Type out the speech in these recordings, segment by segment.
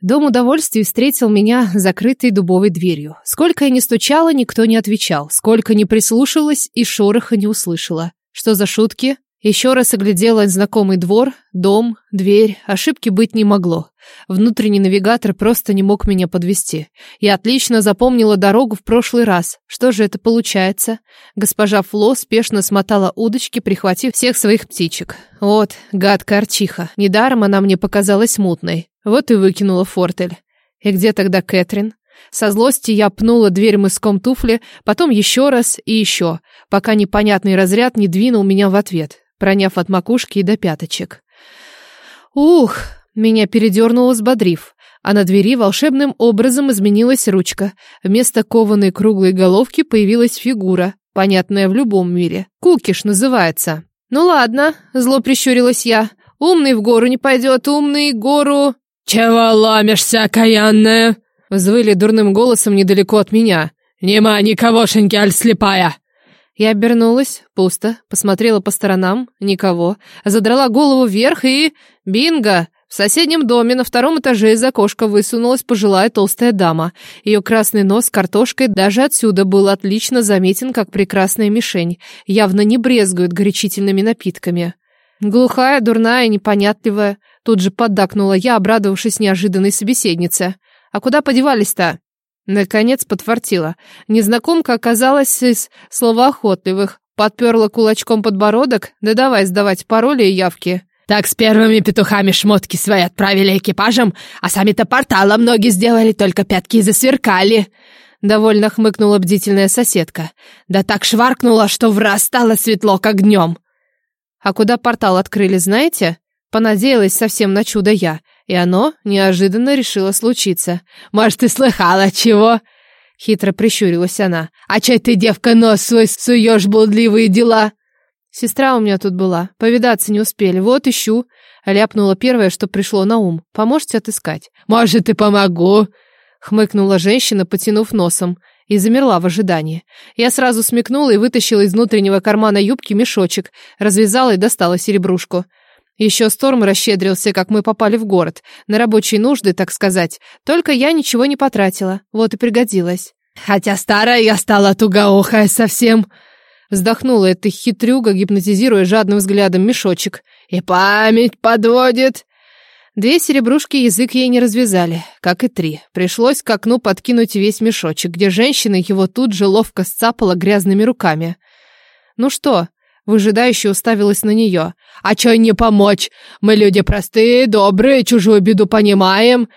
Дом удовольствий встретил меня закрытой дубовой дверью. Сколько я ни стучала, никто не отвечал. Сколько ни прислушалась, и шороха не услышала. Что за шутки? Еще раз оглядела знакомый двор, дом, дверь. Ошибки быть не могло. Внутренний навигатор просто не мог меня подвести. Я отлично запомнила дорогу в прошлый раз. Что же это получается? Госпожа Фло спешно смотала удочки, прихватив всех своих птичек. Вот, гадкая арчиха. Недаром она мне показалась мутной. Вот и выкинула фортель. И где тогда Кэтрин? Со злости я пнула дверь мыском туфли, потом еще раз и еще, пока непонятный разряд не двинул меня в ответ, проняв от макушки и до пяточек. Ух, меня передернуло, сбодрив, а на двери волшебным образом изменилась ручка. Вместо кованой круглой головки появилась фигура, понятная в любом мире. Кукиш называется. «Ну ладно», — зло прищурилась я. «Умный в гору не пойдет, умный гору...» «Чего ломишься, окаянная?» Взвыли дурным голосом недалеко от меня. «Нема никогошеньки, аль слепая!» Я обернулась, пусто, посмотрела по сторонам, никого, задрала голову вверх и... Бинго! В соседнем доме на втором этаже из окошка высунулась пожилая толстая дама. Ее красный нос с картошкой даже отсюда был отлично заметен, как прекрасная мишень. Явно не брезгует горячительными напитками. Глухая, дурная, непонятливая. Тут же поддакнула я, обрадовавшись неожиданной собеседнице. «А куда подевались-то?» Наконец подфартила. Незнакомка оказалась из словоохотливых. Подперла кулачком подбородок. Да давай сдавать пароли и явки. Так с первыми петухами шмотки свои отправили экипажем, а сами-то порталом ноги сделали, только пятки засверкали. Довольно хмыкнула бдительная соседка. Да так шваркнула, что в раз стало светло, как днем. А куда портал открыли, знаете? Понадеялась совсем на чудо я, и оно неожиданно решило случиться. «Может, ты слыхала чего?» Хитро прищурилась она. «А чай ты, девка, нос свой суешь блудливые дела?» «Сестра у меня тут была. Повидаться не успели. Вот ищу». Ляпнула первое, что пришло на ум. «Поможете отыскать?» «Может, и помогу?» Хмыкнула женщина, потянув носом, и замерла в ожидании. Я сразу смекнула и вытащила из внутреннего кармана юбки мешочек, развязала и достала серебрушку. Еще Сторм расщедрился, как мы попали в город. На рабочие нужды, так сказать. Только я ничего не потратила. Вот и пригодилась. Хотя старая я стала тугоухая совсем. Вздохнула эта хитрюга, гипнотизируя жадным взглядом мешочек. И память подводит. Две серебрушки язык ей не развязали, как и три. Пришлось к окну подкинуть весь мешочек, где женщина его тут же ловко сцапала грязными руками. «Ну что?» Выжидающе уставилась на нее. «А чё не помочь? Мы люди простые, добрые, чужую беду понимаем».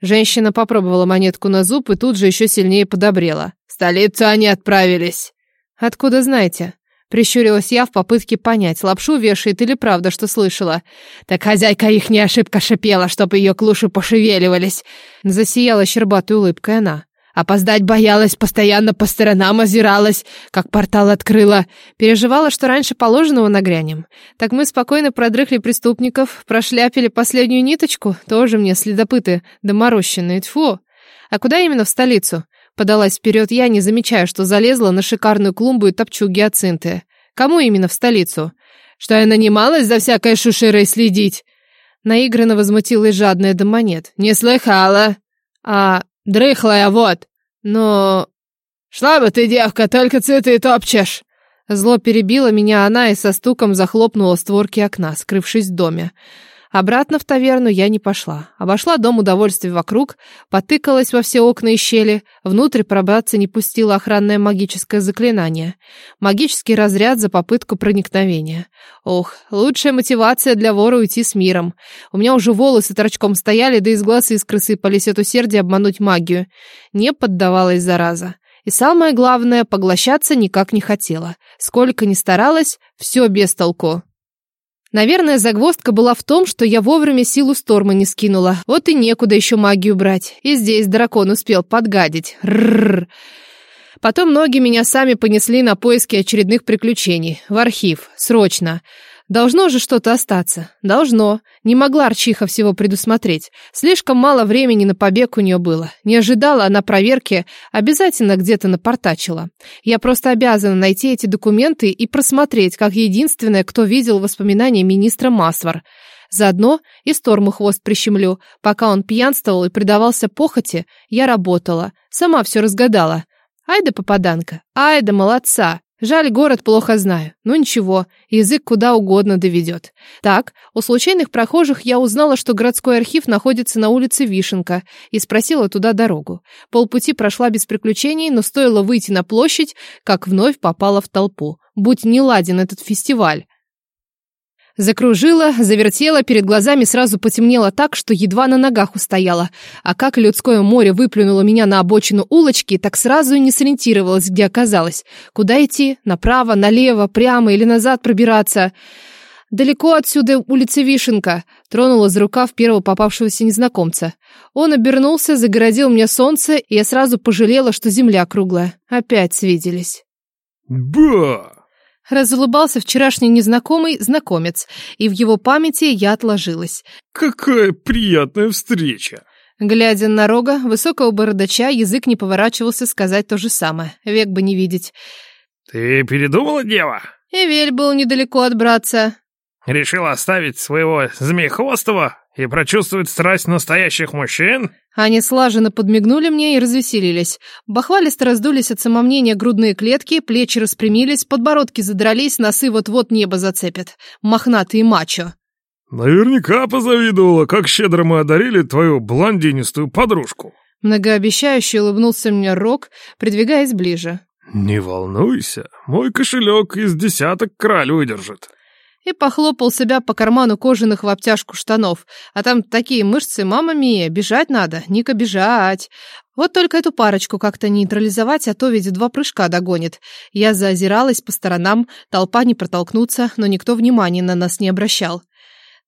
Женщина попробовала монетку на зуб и тут же еще сильнее подобрела. «В столицу они отправились». «Откуда знаете?» Прищурилась я в попытке понять, лапшу вешает или правда, что слышала. «Так хозяйка их не ошибка шипела, чтобы ее клуши пошевеливались». Засияла щербатой улыбкой она. Опоздать боялась, постоянно по сторонам озиралась, как портал открыла. Переживала, что раньше положенного нагрянем. Так мы спокойно продрыхли преступников, прошляпили последнюю ниточку, тоже мне следопыты доморощенные, тьфу. А куда именно в столицу? Подалась вперед я, не замечая, что залезла на шикарную клумбу и топчу гиацинты. Кому именно в столицу? Что я нанималась за всякой шушерой следить? Наигранно возмутилась жадная до монет. Не слыхала. А Дрыхлая, вот. Но... Шла бы ты, девка, только цветы топчешь. Зло перебило меня она и со стуком захлопнула створки окна, скрывшись в доме. Обратно в таверну я не пошла. Обошла дом удовольствий вокруг, потыкалась во все окна и щели, внутрь пробраться не пустило охранное магическое заклинание. Магический разряд за попытку проникновения. Ох, лучшая мотивация для вора уйти с миром. У меня уже волосы торчком стояли, да из глаз искры сыпались от усердия обмануть магию. Не поддавалась зараза. И самое главное, поглощаться никак не хотела. Сколько ни старалась, все без толку. Наверное, загвоздка была в том, что я вовремя силу Сторма не скинула. Вот и некуда еще магию брать. И здесь дракон успел подгадить. Рррр. Потом ноги меня сами понесли на поиски очередных приключений. В архив. Срочно. Должно же что-то остаться. Должно. Не могла Арчиха всего предусмотреть. Слишком мало времени на побег у нее было. Не ожидала она проверки, обязательно где-то напортачила. Я просто обязана найти эти документы и просмотреть, как единственная, кто видел воспоминания министра Масвар. Заодно и Сторму хвост прищемлю. Пока он пьянствовал и предавался похоти, я работала. Сама все разгадала. Ай да попаданка, ай да молодца. Жаль, город плохо знаю. Ну ничего, язык куда угодно доведет. Так, у случайных прохожих я узнала, что городской архив находится на улице Вишенка, и спросила туда дорогу. Полпути прошла без приключений, но стоило выйти на площадь, как вновь попала в толпу. Будь не ладен этот фестиваль. Закружила, завертела, перед глазами сразу потемнело так, что едва на ногах устояла. А как людское море выплюнуло меня на обочину улочки, так сразу и не сориентировалась, где оказалась. Куда идти? Направо, налево, прямо или назад пробираться? Далеко отсюда улица Вишенка. Тронула за рукав первого попавшегося незнакомца. Он обернулся, загородил мне солнце, и я сразу пожалела, что земля круглая. Опять свиделись. «Ба!» Разулыбался вчерашний незнакомый знакомец, и в его памяти я отложилась. «Какая приятная встреча!» Глядя на рога, высокого бородача, язык не поворачивался сказать то же самое. Век бы не видеть. «Ты передумала, дева?» Эвель был недалеко от братца. «Решила оставить своего змеехвостого и прочувствовать страсть настоящих мужчин?» Они слаженно подмигнули мне и развеселились. Бахвалисто раздулись от самомнения грудные клетки, плечи распрямились, подбородки задрались, носы вот-вот небо зацепят. Мохнатые мачо. «Наверняка позавидовала, как щедро мы одарили твою блондинистую подружку». Многообещающе улыбнулся мне Рок, придвигаясь ближе. «Не волнуйся, мой кошелек из десяток краль выдержит» и похлопал себя по карману кожаных в обтяжку штанов. А там такие мышцы, мама мия, бежать надо, Ника, бежать. Вот только эту парочку как-то нейтрализовать, а то ведь два прыжка догонит. Я заозиралась по сторонам, толпа не протолкнуться, но никто внимания на нас не обращал.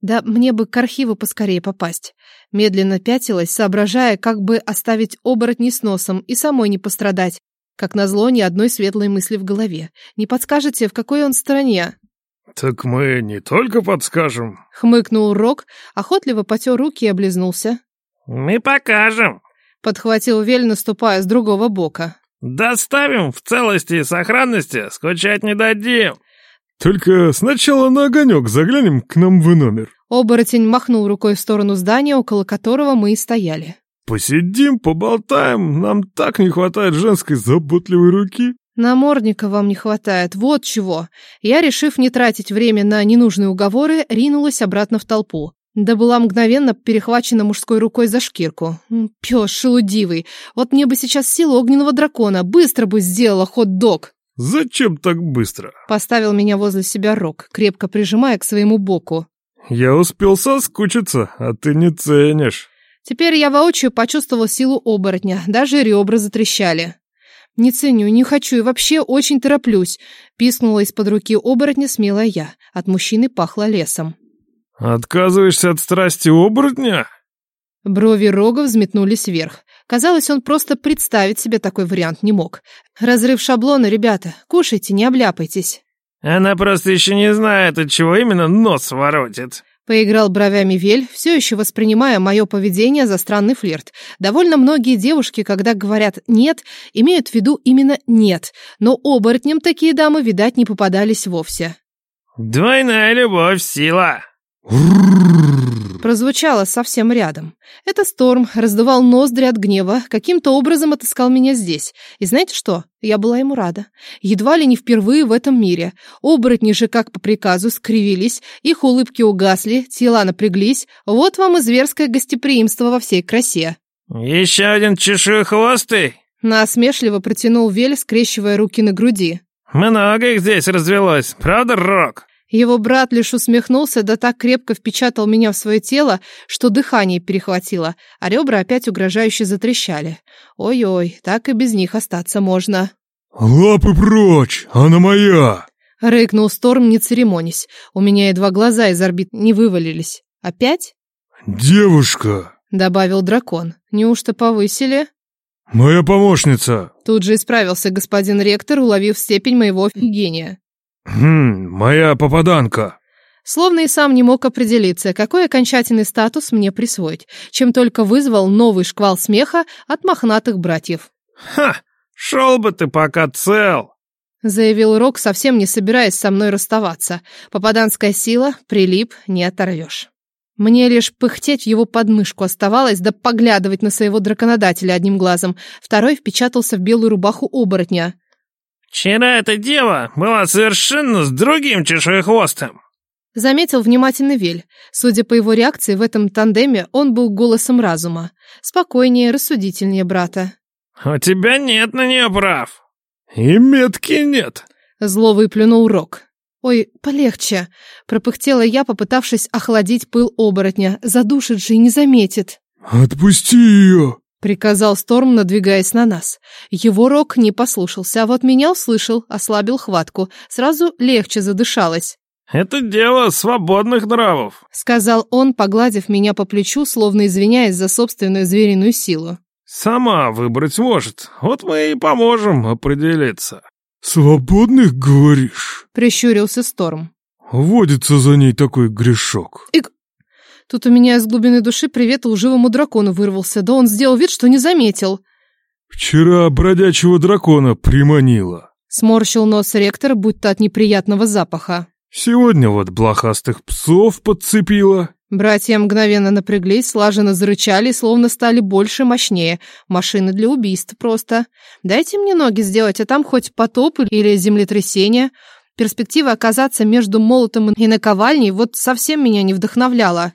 Да мне бы к архиву поскорее попасть. Медленно пятилась, соображая, как бы оставить оборотни с носом и самой не пострадать. Как назло, ни одной светлой мысли в голове. Не подскажете, в какой он стороне? «Так мы не только подскажем», — хмыкнул Рок, охотливо потер руки и облизнулся. «Мы покажем», — подхватил Вель, наступая с другого бока. «Доставим в целости и сохранности, скучать не дадим». «Только сначала на огонек заглянем к нам в номер». Оборотень махнул рукой в сторону здания, около которого мы и стояли. «Посидим, поболтаем, нам так не хватает женской заботливой руки». Намордника вам не хватает, вот чего. Я, решив не тратить время на ненужные уговоры, ринулась обратно в толпу. Да была мгновенно перехвачена мужской рукой за шкирку. Пёс шелудивый. Вот мне бы сейчас силу огненного дракона. Быстро бы сделала хот-дог. «Зачем так быстро?» Поставил меня возле себя Рок, крепко прижимая к своему боку. «Я успел соскучиться, а ты не ценишь». Теперь я воочию почувствовал силу оборотня, даже ребра затрещали. «Не ценю, не хочу и вообще очень тороплюсь», — пискнула из-под руки оборотня смелая я. От мужчины пахло лесом. «Отказываешься от страсти оборотня?» Брови Рога взметнулись вверх. Казалось, он просто представить себе такой вариант не мог. Разрыв шаблона, ребята. Кушайте, не обляпайтесь. Она просто еще не знает, от чего именно нос воротит. Поиграл бровями Вель, все еще воспринимая мое поведение за странный флирт. Довольно многие девушки, когда говорят «нет», имеют в виду именно «нет», но оборотням такие дамы, видать, не попадались вовсе. «Двойная любовь, сила!» Прозвучало совсем рядом. Это Сторм раздувал ноздри от гнева, каким-то образом отыскал меня здесь. И знаете что? Я была ему рада. Едва ли не впервые в этом мире. Оборотни же, как по приказу, скривились, их улыбки угасли, тела напряглись. Вот вам и зверское гостеприимство во всей красе. «Еще один чешуехвостый?» Насмешливо протянул Вель, скрещивая руки на груди. «Много их здесь развелось, правда, Рок?» Его брат лишь усмехнулся, да так крепко впечатал меня в свое тело, что дыхание перехватило, а ребра опять угрожающе затрещали. Ой-ой, так и без них остаться можно. «Лапы прочь, она моя!» Рыкнул Сторм, не церемонясь. У меня едва глаза из орбит не вывалились. «Опять?» «Девушка!» — добавил дракон. «Неужто повысили?» «Моя помощница!» Тут же исправился господин ректор, уловив степень моего офигения. «Хм, моя попаданка». Словно и сам не мог определиться, какой окончательный статус мне присвоить, чем только вызвал новый шквал смеха от мохнатых братьев. «Ха! Шел бы ты пока цел!» заявил Рок, совсем не собираясь со мной расставаться. Попаданская сила, прилип, не оторвешь. Мне лишь пыхтеть в его подмышку оставалось, да поглядывать на своего драконодателя одним глазом. Второй впечатался в белую рубаху оборотня. «Вчера эта дева была совершенно с другим чешуехвостом!» Заметил внимательный Вель. Судя по его реакции, в этом тандеме он был голосом разума. Спокойнее, рассудительнее брата. «У тебя нет на нее прав!» «И метки нет!» Зло выплюнул Рок. «Ой, полегче!» — пропыхтела я, попытавшись охладить пыл оборотня. Задушит же и не заметит. «Отпусти ее!» — приказал Сторм, надвигаясь на нас. Его Рок не послушался, а вот меня услышал, ослабил хватку. Сразу легче задышалось. «Это дело свободных нравов», — сказал он, погладив меня по плечу, словно извиняясь за собственную звериную силу. «Сама выбрать может. Вот мы и поможем определиться». «Свободных, говоришь?» — прищурился Сторм. «Водится за ней такой грешок». И... Тут у меня из глубины души привет лживому дракону вырвался, да он сделал вид, что не заметил. «Вчера бродячего дракона приманила». Сморщил нос ректор, будто от неприятного запаха. «Сегодня вот блохастых псов подцепила». Братья мгновенно напряглись, слаженно зарычали, словно стали больше, мощнее. Машины для убийств просто. Дайте мне ноги сделать, а там хоть потоп или землетрясение. Перспектива оказаться между молотом и наковальней вот совсем меня не вдохновляла.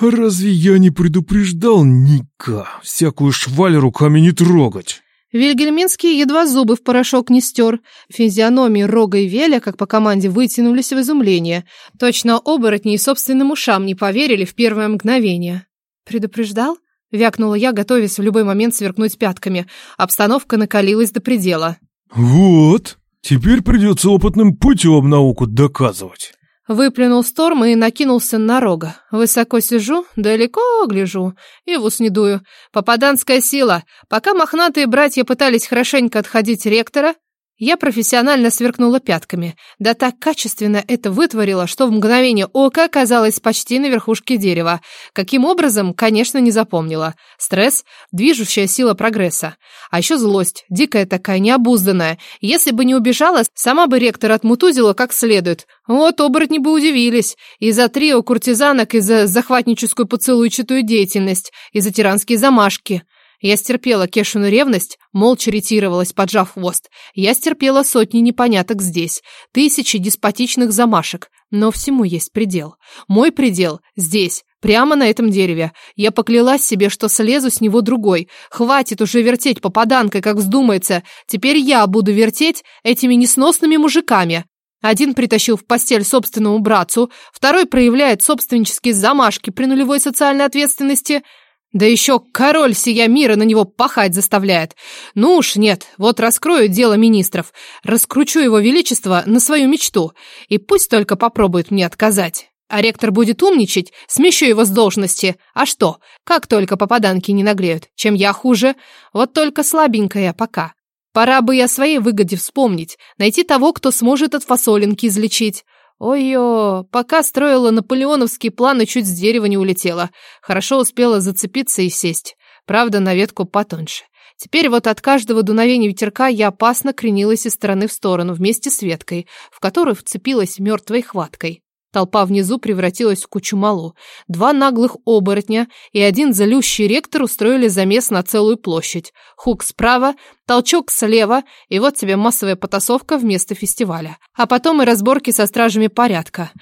«Разве я не предупреждал Ника? Всякую шваль руками не трогать!» Вильгельминский едва зубы в порошок не стер. Физиономии Рога и Веля, как по команде, вытянулись в изумление. Точно оборотни и собственным ушам не поверили в первое мгновение. «Предупреждал?» — вякнула я, готовясь в любой момент сверкнуть пятками. Обстановка накалилась до предела. «Вот, теперь придется опытным путем науку доказывать». Выплюнул Сторм и накинулся на рога. Высоко сижу, далеко гляжу и в ус не дую. Попаданская сила. Пока мохнатые братья пытались хорошенько отходить ректора, я профессионально сверкнула пятками. Да так качественно это вытворила, что в мгновение ока оказалась почти на верхушке дерева. Каким образом, конечно, не запомнила. Стресс – движущая сила прогресса. А еще злость, дикая такая, необузданная. Если бы не убежала, сама бы ректор отмутузила как следует. Вот оборотни бы удивились. И за трио куртизанок, и за захватническую поцелуйчатую деятельность, и за тиранские замашки – я стерпела Кешину ревность, молча ретировалась, поджав хвост. Я стерпела сотни непоняток здесь, тысячи деспотичных замашек, но всему есть предел. Мой предел здесь, прямо на этом дереве. Я поклялась себе, что слезу с него другой. Хватит уже вертеть попаданкой, как вздумается. Теперь я буду вертеть этими несносными мужиками. Один притащил в постель собственному братцу, второй проявляет собственнические замашки при нулевой социальной ответственности – да еще король сия мира на него пахать заставляет. Ну уж нет, вот раскрою дело министров, раскручу его величество на свою мечту, и пусть только попробует мне отказать. А ректор будет умничать, смещу его с должности. А что, как только попаданки не наглеют, чем я хуже? Вот только слабенькая пока. Пора бы я своей выгоде вспомнить, найти того, кто сможет от фасолинки излечить. Ой-ё, пока строила наполеоновский план и чуть с дерева не улетела. Хорошо успела зацепиться и сесть. Правда, на ветку потоньше. Теперь вот от каждого дуновения ветерка я опасно кренилась из стороны в сторону вместе с веткой, в которую вцепилась мертвой хваткой. Толпа внизу превратилась в кучу малу. Два наглых оборотня и один залющий ректор устроили замес на целую площадь. Хук справа, толчок слева, и вот тебе массовая потасовка вместо фестиваля. А потом и разборки со стражами порядка.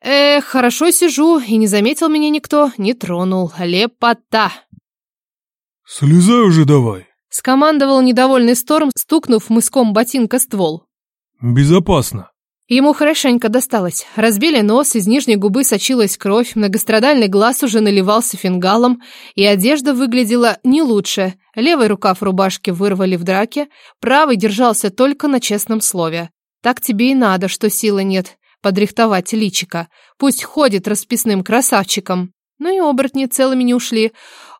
Эх, хорошо сижу, и не заметил меня никто, не тронул. Лепота! «Слезай уже давай!» Скомандовал недовольный Сторм, стукнув мыском ботинка ствол. «Безопасно!» Ему хорошенько досталось. Разбили нос, из нижней губы сочилась кровь, многострадальный глаз уже наливался фингалом, и одежда выглядела не лучше. Левый рукав рубашки вырвали в драке, правый держался только на честном слове. Так тебе и надо, что силы нет. Подрихтовать личика. Пусть ходит расписным красавчиком. Ну и оборотни целыми не ушли.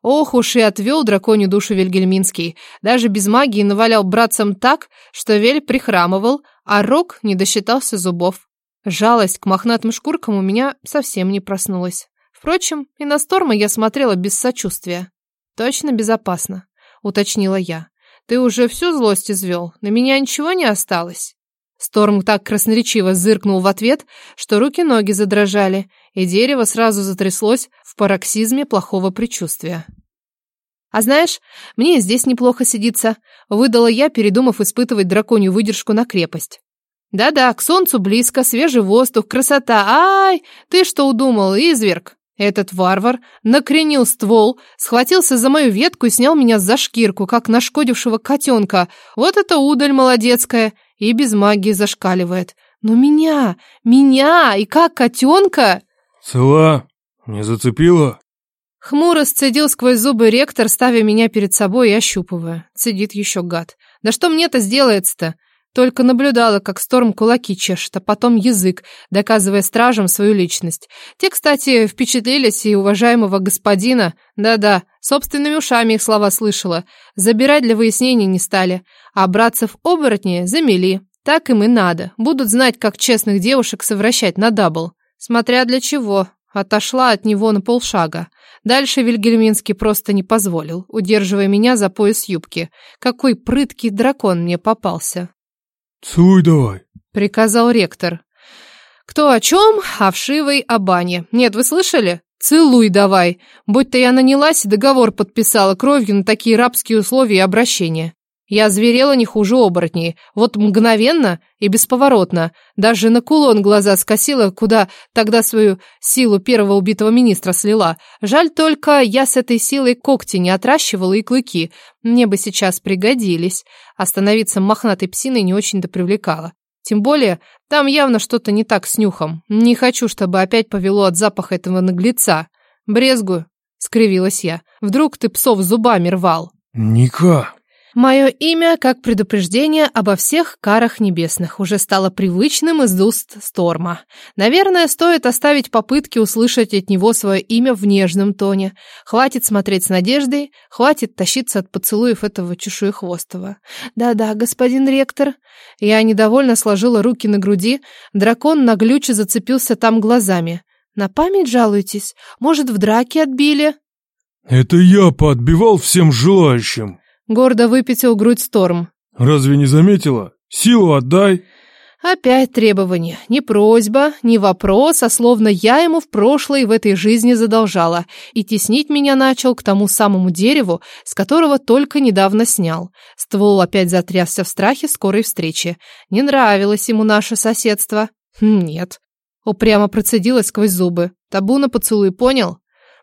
Ох уж и отвел драконью душу Вильгельминский. Даже без магии навалял братцам так, что Вель прихрамывал, а Рок не досчитался зубов. Жалость к мохнатым шкуркам у меня совсем не проснулась. Впрочем, и на Сторма я смотрела без сочувствия. «Точно безопасно», — уточнила я. «Ты уже всю злость извел? На меня ничего не осталось?» Сторм так красноречиво зыркнул в ответ, что руки-ноги задрожали, и дерево сразу затряслось в пароксизме плохого предчувствия. «А знаешь, мне здесь неплохо сидится», — выдала я, передумав испытывать драконью выдержку на крепость. «Да-да, к солнцу близко, свежий воздух, красота. Ай, ты что удумал, изверг?» Этот варвар накренил ствол, схватился за мою ветку и снял меня за шкирку, как нашкодившего котенка. Вот это удаль молодецкая, и без магии зашкаливает. Но меня, меня, и как котенка? Цела? Не зацепила? Хмуро сцедил сквозь зубы ректор, ставя меня перед собой и ощупывая. Цедит еще гад. Да что мне-то сделается-то? Только наблюдала, как Сторм кулаки чешет, а потом язык, доказывая стражам свою личность. Те, кстати, впечатлились и уважаемого господина, да-да, собственными ушами их слова слышала, забирать для выяснений не стали, а братцев-оборотни замели. Так им и надо, будут знать, как честных девушек совращать на дабл. Смотря для чего, отошла от него на полшага. Дальше Вильгельминский просто не позволил, удерживая меня за пояс юбки. Какой прыткий дракон мне попался. «Целуй давай», — приказал ректор. «Кто о чем? О вшивой о бане. Нет, вы слышали? Целуй давай. Будь-то я нанялась и договор подписала кровью на такие рабские условия и обращения. Я зверела не хуже оборотней. Вот мгновенно и бесповоротно. Даже на кулон глаза скосила, куда тогда свою силу первого убитого министра слила. Жаль только, я с этой силой когти не отращивала и клыки. Мне бы сейчас пригодились. Остановиться мохнатой псиной не очень-то привлекало. Тем более, там явно что-то не так с нюхом. Не хочу, чтобы опять повело от запаха этого наглеца. Брезгую, скривилась я. Вдруг ты псов зубами рвал? Ника, Мое имя, как предупреждение обо всех карах небесных, уже стало привычным из уст Сторма. Наверное, стоит оставить попытки услышать от него свое имя в нежном тоне. Хватит смотреть с надеждой, хватит тащиться от поцелуев этого чешуехвостого. «Да-да, господин ректор». Я недовольно сложила руки на груди, дракон на глюче зацепился там глазами. «На память жалуетесь? Может, в драке отбили?» «Это я поотбивал всем желающим». Гордо выпятил грудь Сторм. «Разве не заметила? Силу отдай!» Опять требование. Не просьба, не вопрос, а словно я ему в прошлой в этой жизни задолжала. И теснить меня начал к тому самому дереву, с которого только недавно снял. Ствол опять затрясся в страхе скорой встречи. Не нравилось ему наше соседство. Хм, нет. Упрямо процедила сквозь зубы. Табу на поцелуй, понял?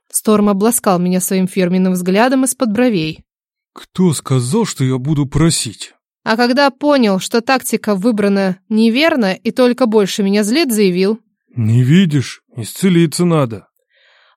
Сторм обласкал меня своим фирменным взглядом из-под бровей. «Кто сказал, что я буду просить?» А когда понял, что тактика выбрана неверно и только больше меня злит, заявил. «Не видишь? Исцелиться надо».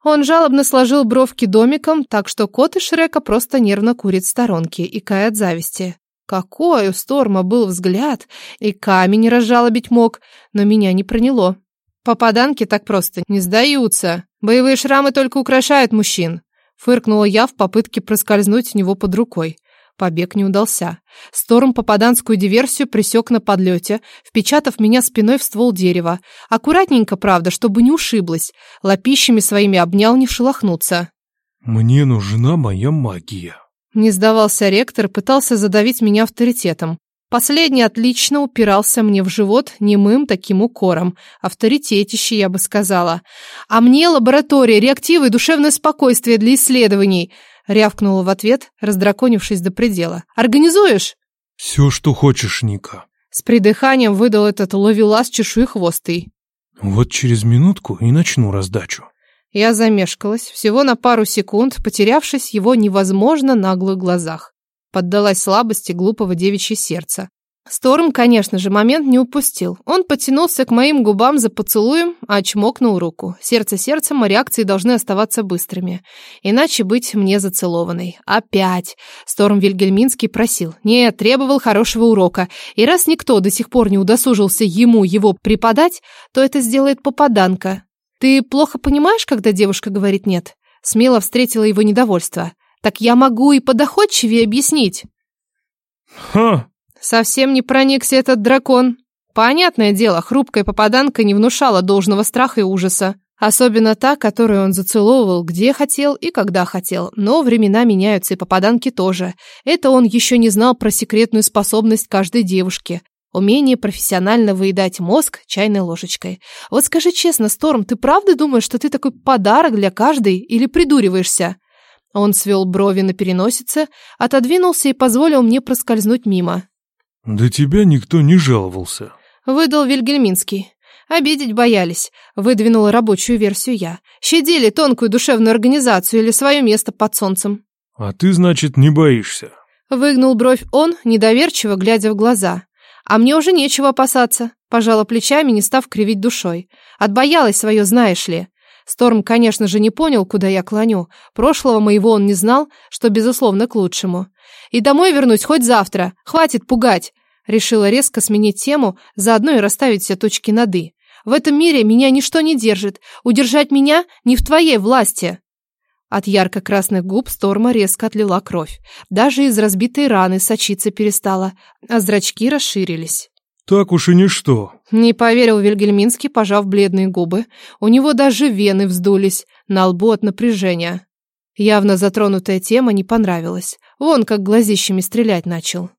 Он жалобно сложил бровки домиком, так что кот из Шрека просто нервно курит в сторонке и кает зависти. Какой у Сторма был взгляд, и камень разжалобить мог, но меня не проняло. Попаданки так просто не сдаются. Боевые шрамы только украшают мужчин. Фыркнула я в попытке проскользнуть в него под рукой. Побег не удался. Сторм попаданскую диверсию присек на подлете, впечатав меня спиной в ствол дерева. Аккуратненько, правда, чтобы не ушиблась. Лапищами своими обнял не шелохнуться. «Мне нужна моя магия». Не сдавался ректор, пытался задавить меня авторитетом. Последний отлично упирался мне в живот немым таким укором. Авторитетище, я бы сказала. «А мне лаборатория, реактивы и душевное спокойствие для исследований!» Рявкнула в ответ, раздраконившись до предела. «Организуешь?» «Все, что хочешь, Ника». С придыханием выдал этот ловелас чешуехвостый. «Вот через минутку и начну раздачу». Я замешкалась, всего на пару секунд, потерявшись его невозможно наглых глазах поддалась слабости глупого девичьего сердца. Сторм, конечно же, момент не упустил. Он потянулся к моим губам за поцелуем, а чмокнул руку. Сердце сердцем, а реакции должны оставаться быстрыми. Иначе быть мне зацелованной. Опять. Сторм Вильгельминский просил. Нет, требовал хорошего урока. И раз никто до сих пор не удосужился ему его преподать, то это сделает попаданка. Ты плохо понимаешь, когда девушка говорит «нет»? Смело встретила его недовольство. Так я могу и подоходчивее объяснить. Ха! Совсем не проникся этот дракон. Понятное дело, хрупкая попаданка не внушала должного страха и ужаса. Особенно та, которую он зацеловывал где хотел и когда хотел. Но времена меняются, и попаданки тоже. Это он еще не знал про секретную способность каждой девушки. Умение профессионально выедать мозг чайной ложечкой. Вот скажи честно, Сторм, ты правда думаешь, что ты такой подарок для каждой или придуриваешься? Он свел брови на переносице, отодвинулся и позволил мне проскользнуть мимо. «До тебя никто не жаловался», — выдал Вильгельминский. Обидеть боялись. Выдвинула рабочую версию я. Щадили тонкую душевную организацию или свое место под солнцем. «А ты, значит, не боишься?» Выгнул бровь он, недоверчиво глядя в глаза. А мне уже нечего опасаться. Пожала плечами, не став кривить душой. Отбоялась свое, знаешь ли. Сторм, конечно же, не понял, куда я клоню. Прошлого моего он не знал, что, безусловно, к лучшему. И домой вернусь хоть завтра. Хватит пугать. Решила резко сменить тему, заодно и расставить все точки над «и». В этом мире меня ничто не держит. Удержать меня не в твоей власти. От ярко-красных губ Сторма резко отлила кровь. Даже из разбитой раны сочиться перестала, а зрачки расширились. «Так уж и ничто», — не поверил Вильгельминский, пожав бледные губы. У него даже вены вздулись на лбу от напряжения. Явно затронутая тема не понравилась. Вон как глазищами стрелять начал.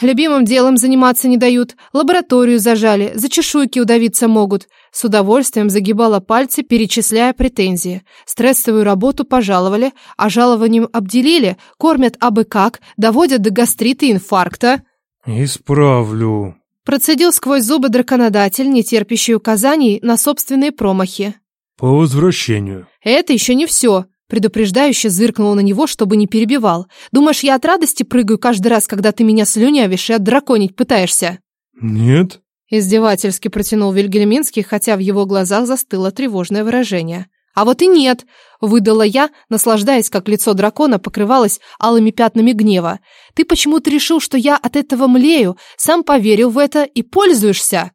Любимым делом заниматься не дают, лабораторию зажали, за чешуйки удавиться могут. С удовольствием загибала пальцы, перечисляя претензии. Стрессовую работу пожаловали, а жалованием обделили, кормят абы как, доводят до гастрита и инфаркта. «Исправлю», Процедил сквозь зубы драконодатель, не терпящий указаний на собственные промахи. «По возвращению». «Это еще не все», Предупреждающе зыркнула на него, чтобы не перебивал. «Думаешь, я от радости прыгаю каждый раз, когда ты меня слюнявишь и отдраконить пытаешься?» «Нет». Издевательски протянул Вильгельминский, хотя в его глазах застыло тревожное выражение. «А вот и нет!» — выдала я, наслаждаясь, как лицо дракона покрывалось алыми пятнами гнева. «Ты почему-то решил, что я от этого млею, сам поверил в это и пользуешься!»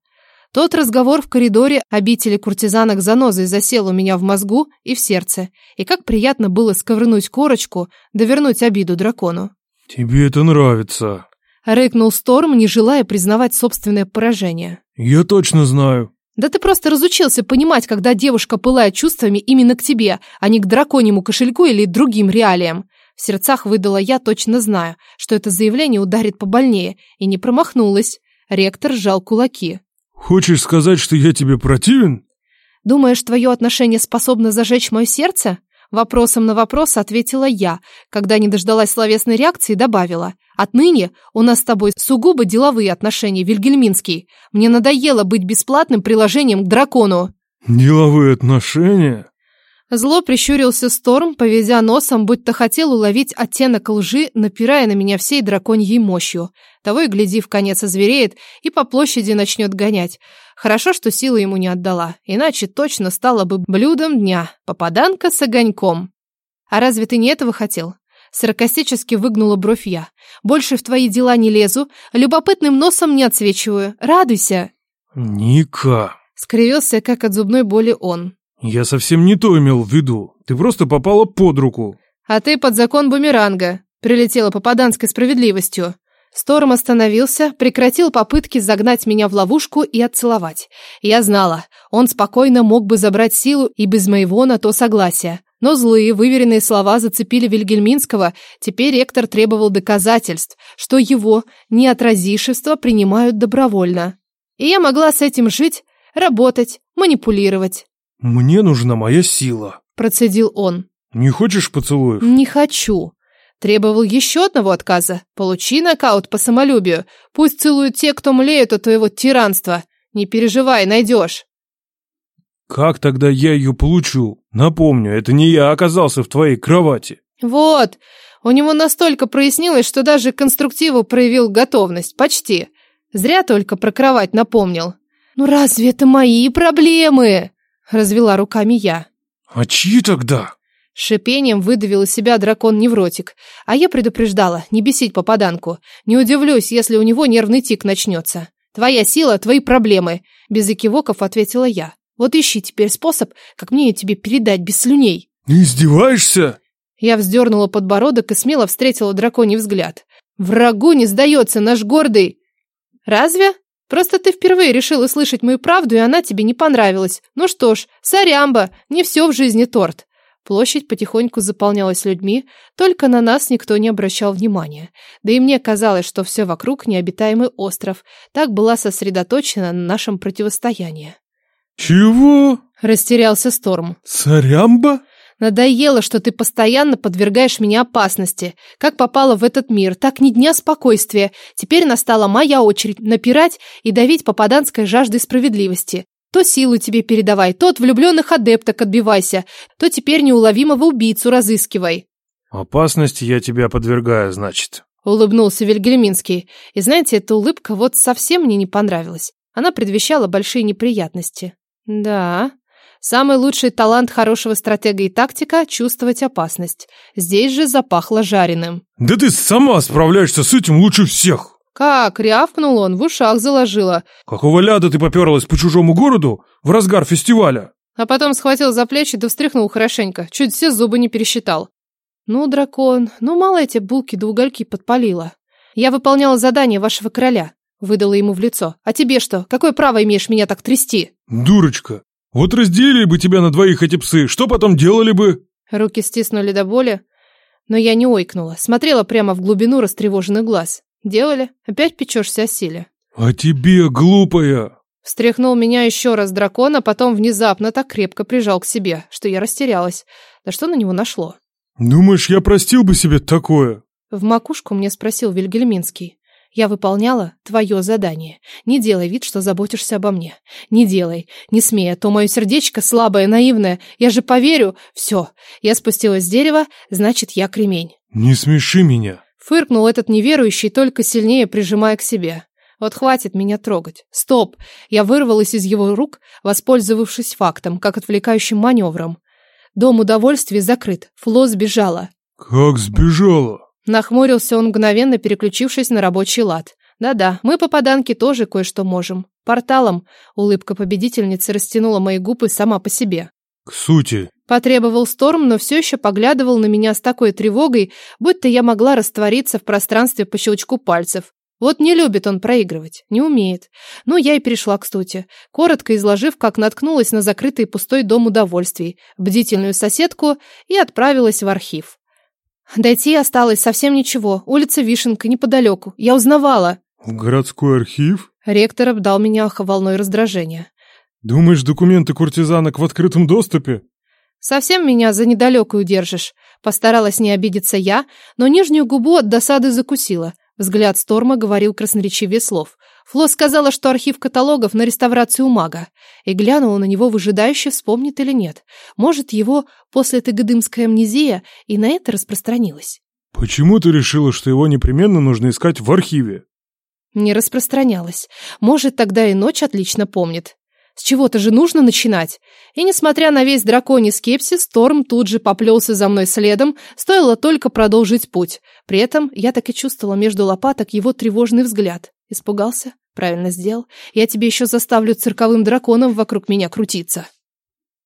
Тот разговор в коридоре обители куртизанок занозой засел у меня в мозгу и в сердце. И как приятно было сковырнуть корочку, да вернуть обиду дракону. «Тебе это нравится», — рыкнул Сторм, не желая признавать собственное поражение. «Я точно знаю». «Да ты просто разучился понимать, когда девушка пылает чувствами именно к тебе, а не к драконьему кошельку или другим реалиям». В сердцах выдала я, точно знаю, что это заявление ударит побольнее, и не промахнулась. Ректор сжал кулаки. Хочешь сказать, что я тебе противен? Думаешь, твое отношение способно зажечь мое сердце? Вопросом на вопрос ответила я, когда не дождалась словесной реакции, добавила. Отныне у нас с тобой сугубо деловые отношения, Вильгельминский. Мне надоело быть бесплатным приложением к дракону. Деловые отношения? Зло прищурился Сторм, поведя носом, будто хотел уловить оттенок лжи, напирая на меня всей драконьей мощью. Того и гляди, в конец озвереет и по площади начнет гонять. Хорошо, что силы ему не отдала, иначе точно стало бы блюдом дня. Попаданка с огоньком. А разве ты не этого хотел? Саркастически выгнула бровь я. Больше в твои дела не лезу, любопытным носом не отсвечиваю. Радуйся. Ника. Скривился, как от зубной боли он. Я совсем не то имел в виду. Ты просто попала под руку. А ты под закон бумеранга. Прилетела попаданской справедливостью. Сторм остановился, прекратил попытки загнать меня в ловушку и отцеловать. Я знала, он спокойно мог бы забрать силу и без моего на то согласия. Но злые, выверенные слова зацепили Вильгельминского, теперь ректор требовал доказательств, что его неотразишество принимают добровольно. И я могла с этим жить, работать, манипулировать. «Мне нужна моя сила», – процедил он. «Не хочешь поцелуев?» «Не хочу». Требовал еще одного отказа. Получи нокаут по самолюбию. Пусть целуют те, кто млеют от твоего тиранства. Не переживай, найдешь. Как тогда я ее получу? Напомню, это не я оказался в твоей кровати. Вот. У него настолько прояснилось, что даже к конструктиву проявил готовность. Почти. Зря только про кровать напомнил. Ну разве это мои проблемы? Развела руками я. А чьи тогда? Шипением выдавил из себя дракон-невротик. А я предупреждала, не бесить попаданку. Не удивлюсь, если у него нервный тик начнется. Твоя сила, твои проблемы. Без экивоков ответила я. Вот ищи теперь способ, как мне ее тебе передать без слюней. издеваешься? Я вздернула подбородок и смело встретила драконий взгляд. Врагу не сдается наш гордый... Разве? Просто ты впервые решил услышать мою правду, и она тебе не понравилась. Ну что ж, сорямба, не все в жизни торт. Площадь потихоньку заполнялась людьми, только на нас никто не обращал внимания. Да и мне казалось, что все вокруг необитаемый остров. Так была сосредоточена на нашем противостоянии. «Чего?» – растерялся Сторм. «Царямба?» Надоело, что ты постоянно подвергаешь меня опасности. Как попала в этот мир, так ни дня спокойствия. Теперь настала моя очередь напирать и давить попаданской жаждой справедливости. То силу тебе передавай, то от влюбленных адепток отбивайся, то теперь неуловимого убийцу разыскивай. Опасности я тебя подвергаю, значит. Улыбнулся Вильгельминский. И знаете, эта улыбка вот совсем мне не понравилась. Она предвещала большие неприятности. Да, Самый лучший талант хорошего стратега и тактика – чувствовать опасность. Здесь же запахло жареным. «Да ты сама справляешься с этим лучше всех!» «Как?» – рявкнул он, в ушах заложила. «Какого ляда ты поперлась по чужому городу в разгар фестиваля?» А потом схватил за плечи да встряхнул хорошенько, чуть все зубы не пересчитал. «Ну, дракон, ну мало эти булки да угольки подпалила. Я выполняла задание вашего короля», – выдала ему в лицо. «А тебе что? Какое право имеешь меня так трясти?» «Дурочка, вот разделили бы тебя на двоих эти псы, что потом делали бы? Руки стиснули до боли, но я не ойкнула, смотрела прямо в глубину растревоженных глаз. Делали? Опять печешься о силе. А тебе, глупая! Встряхнул меня еще раз дракон, а потом внезапно так крепко прижал к себе, что я растерялась. Да что на него нашло? Думаешь, я простил бы себе такое? В макушку мне спросил Вильгельминский. Я выполняла твое задание. Не делай вид, что заботишься обо мне. Не делай, не смей, а то мое сердечко слабое, наивное. Я же поверю. Все, я спустилась с дерева, значит, я кремень. Не смеши меня. Фыркнул этот неверующий, только сильнее прижимая к себе. Вот хватит меня трогать. Стоп! Я вырвалась из его рук, воспользовавшись фактом, как отвлекающим маневром. Дом удовольствия закрыт. Фло сбежала. Как сбежала? Нахмурился он, мгновенно переключившись на рабочий лад. Да-да, мы, попаданки, тоже кое-что можем. Порталом улыбка победительницы растянула мои губы сама по себе. К сути. Потребовал Сторм, но все еще поглядывал на меня с такой тревогой, будто я могла раствориться в пространстве по щелчку пальцев. Вот не любит он проигрывать, не умеет. Ну, я и перешла к сути, коротко изложив, как наткнулась на закрытый пустой дом удовольствий, бдительную соседку и отправилась в архив. Дойти осталось совсем ничего. Улица Вишенка, неподалеку. Я узнавала. Городской архив? Ректор обдал меня волной раздражения. Думаешь, документы куртизанок в открытом доступе? Совсем меня за недалекую держишь. Постаралась не обидеться я, но нижнюю губу от досады закусила. Взгляд Сторма говорил красноречивее слов. Фло сказала, что архив каталогов на реставрацию мага, и глянула на него выжидающе, вспомнит или нет. Может, его после тыгодымская амнезия и на это распространилась. «Почему ты решила, что его непременно нужно искать в архиве?» Не распространялась. Может, тогда и ночь отлично помнит. С чего-то же нужно начинать. И несмотря на весь драконий скепсис, Торм тут же поплелся за мной следом, стоило только продолжить путь. При этом я так и чувствовала между лопаток его тревожный взгляд. Испугался? Правильно сделал. Я тебе еще заставлю цирковым драконом вокруг меня крутиться.